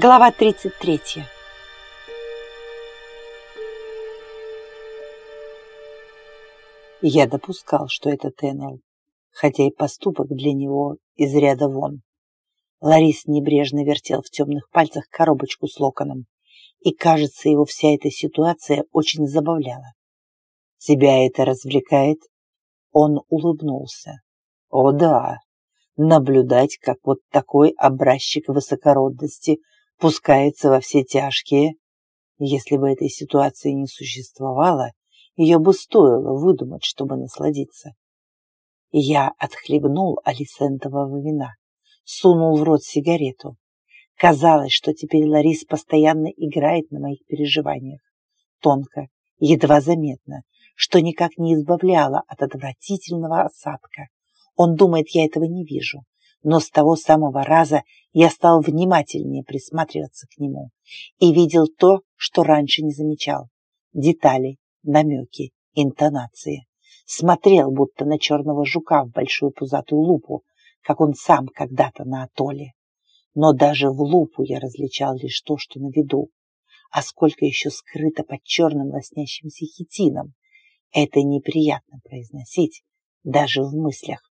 Глава 33. Я допускал, что это Теннел, хотя и поступок для него из ряда вон. Ларис небрежно вертел в темных пальцах коробочку с локоном, и, кажется, его вся эта ситуация очень забавляла. «Тебя это развлекает?» Он улыбнулся. «О да, наблюдать, как вот такой образчик высокородности – пускается во все тяжкие. Если бы этой ситуации не существовало, ее бы стоило выдумать, чтобы насладиться. Я отхлебнул алисентового вина, сунул в рот сигарету. Казалось, что теперь Ларис постоянно играет на моих переживаниях. Тонко, едва заметно, что никак не избавляло от отвратительного осадка. Он думает, я этого не вижу, но с того самого раза я стал внимательнее присматриваться к нему и видел то, что раньше не замечал. Детали, намеки, интонации. Смотрел, будто на черного жука в большую пузатую лупу, как он сам когда-то на атолле. Но даже в лупу я различал лишь то, что на виду. А сколько еще скрыто под черным лоснящимся хитином. Это неприятно произносить, даже в мыслях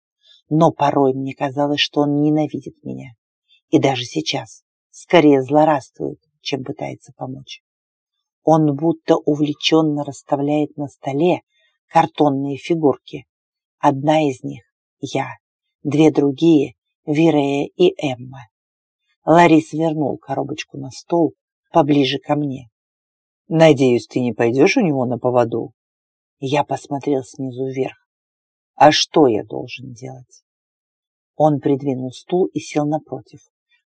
но порой мне казалось, что он ненавидит меня. И даже сейчас скорее злорадствует, чем пытается помочь. Он будто увлеченно расставляет на столе картонные фигурки. Одна из них — я, две другие — Вирея и Эмма. Ларис вернул коробочку на стол поближе ко мне. «Надеюсь, ты не пойдешь у него на поводу?» Я посмотрел снизу вверх. «А что я должен делать?» Он придвинул стул и сел напротив.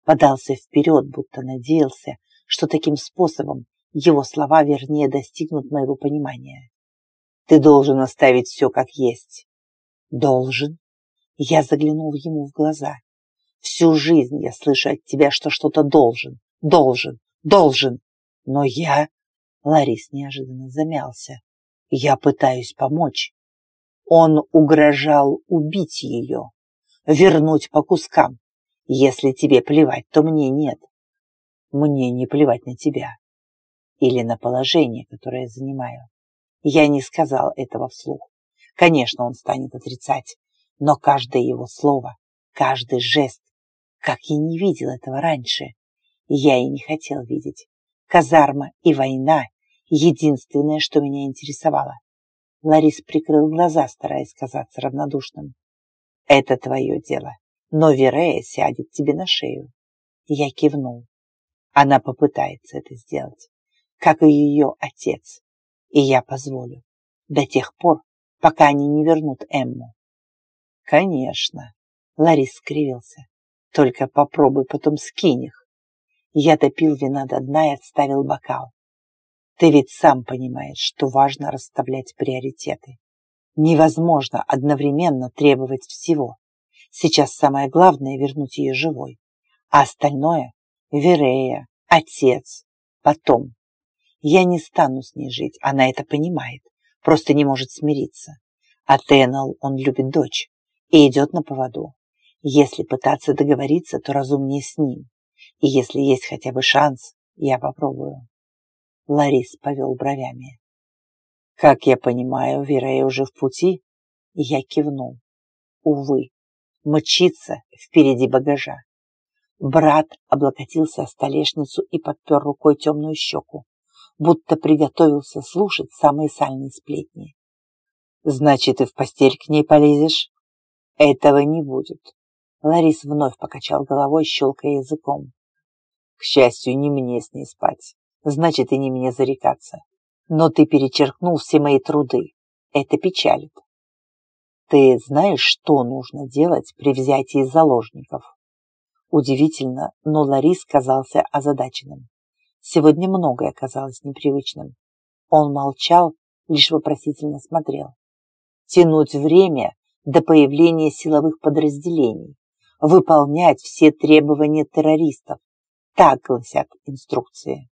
Подался вперед, будто надеялся, что таким способом его слова вернее достигнут моего понимания. Ты должен оставить все как есть. Должен? Я заглянул ему в глаза. Всю жизнь я слышу от тебя, что что-то должен, должен, должен. Но я... Ларис неожиданно замялся. Я пытаюсь помочь. Он угрожал убить ее вернуть по кускам. Если тебе плевать, то мне нет. Мне не плевать на тебя. Или на положение, которое я занимаю. Я не сказал этого вслух. Конечно, он станет отрицать, но каждое его слово, каждый жест, как я не видел этого раньше, я и не хотел видеть. Казарма и война — единственное, что меня интересовало. Ларис прикрыл глаза, стараясь казаться равнодушным. Это твое дело, но Верея сядет тебе на шею. Я кивнул. Она попытается это сделать, как и ее отец. И я позволю, до тех пор, пока они не вернут Эмму. Конечно, Ларис скривился. Только попробуй потом скинь их. Я допил вина до дна и отставил бокал. Ты ведь сам понимаешь, что важно расставлять приоритеты. Невозможно одновременно требовать всего. Сейчас самое главное — вернуть ее живой. А остальное — Верея, отец, потом. Я не стану с ней жить, она это понимает, просто не может смириться. А Теннел, он любит дочь и идет на поводу. Если пытаться договориться, то разумнее с ним. И если есть хотя бы шанс, я попробую. Ларис повел бровями. Как я понимаю, Верея уже в пути? Я кивнул. Увы, мчится впереди багажа. Брат облокотился о столешницу и подпер рукой темную щеку, будто приготовился слушать самые сальные сплетни. «Значит, ты в постель к ней полезешь?» «Этого не будет». Ларис вновь покачал головой, щелкая языком. «К счастью, не мне с ней спать. Значит, и не мне зарекаться но ты перечеркнул все мои труды. Это печалит. Ты знаешь, что нужно делать при взятии заложников? Удивительно, но Ларис казался озадаченным. Сегодня многое казалось непривычным. Он молчал, лишь вопросительно смотрел. Тянуть время до появления силовых подразделений, выполнять все требования террористов. Так гласят инструкции.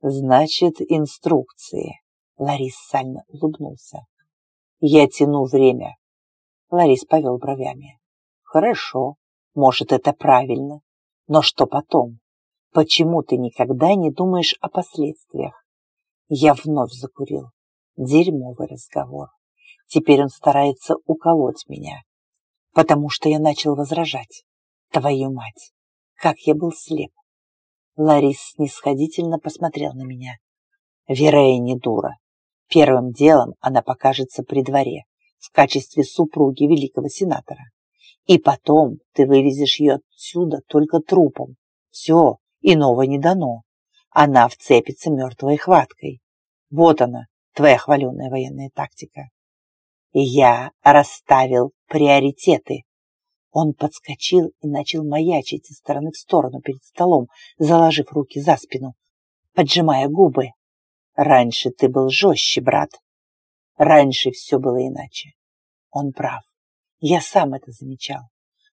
Значит, инструкции. Ларис сально улыбнулся. Я тяну время. Ларис повел бровями. Хорошо, может, это правильно. Но что потом? Почему ты никогда не думаешь о последствиях? Я вновь закурил. Дерьмовый разговор. Теперь он старается уколоть меня, потому что я начал возражать. Твою мать, как я был слеп. Ларис снисходительно посмотрел на меня. Верея не дура. Первым делом она покажется при дворе в качестве супруги великого сенатора. И потом ты вывезешь ее отсюда только трупом. Все, иного не дано. Она вцепится мертвой хваткой. Вот она, твоя хваленая военная тактика. Я расставил приоритеты. Он подскочил и начал маячить из стороны в сторону перед столом, заложив руки за спину, поджимая губы. Раньше ты был жестче, брат. Раньше все было иначе. Он прав. Я сам это замечал.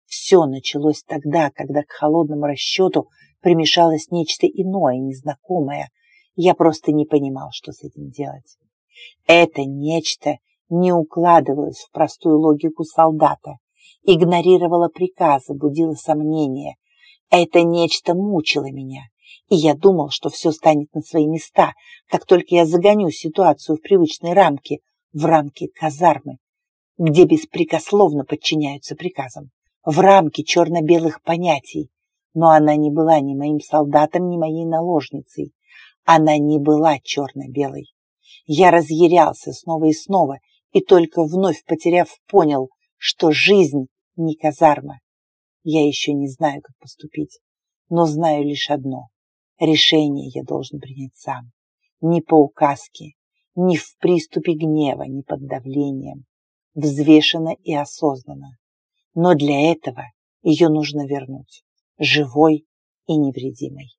Все началось тогда, когда к холодному расчету примешалось нечто иное, незнакомое. Я просто не понимал, что с этим делать. Это нечто не укладывалось в простую логику солдата, игнорировало приказы, будило сомнения. Это нечто мучило меня, и я думал, что все станет на свои места, как только я загоню ситуацию в привычные рамки, в рамки казармы, где беспрекословно подчиняются приказам, в рамки черно-белых понятий. Но она не была ни моим солдатом, ни моей наложницей. Она не была черно-белой. Я разъярялся снова и снова, и только вновь потеряв, понял, что жизнь не казарма. Я еще не знаю, как поступить, но знаю лишь одно. Решение я должен принять сам. Не по указке, не в приступе гнева, не под давлением. Взвешенно и осознанно. Но для этого ее нужно вернуть, живой и невредимой.